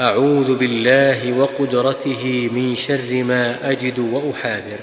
أعوذ بالله وقدرته من شر ما أجد وأحاذر.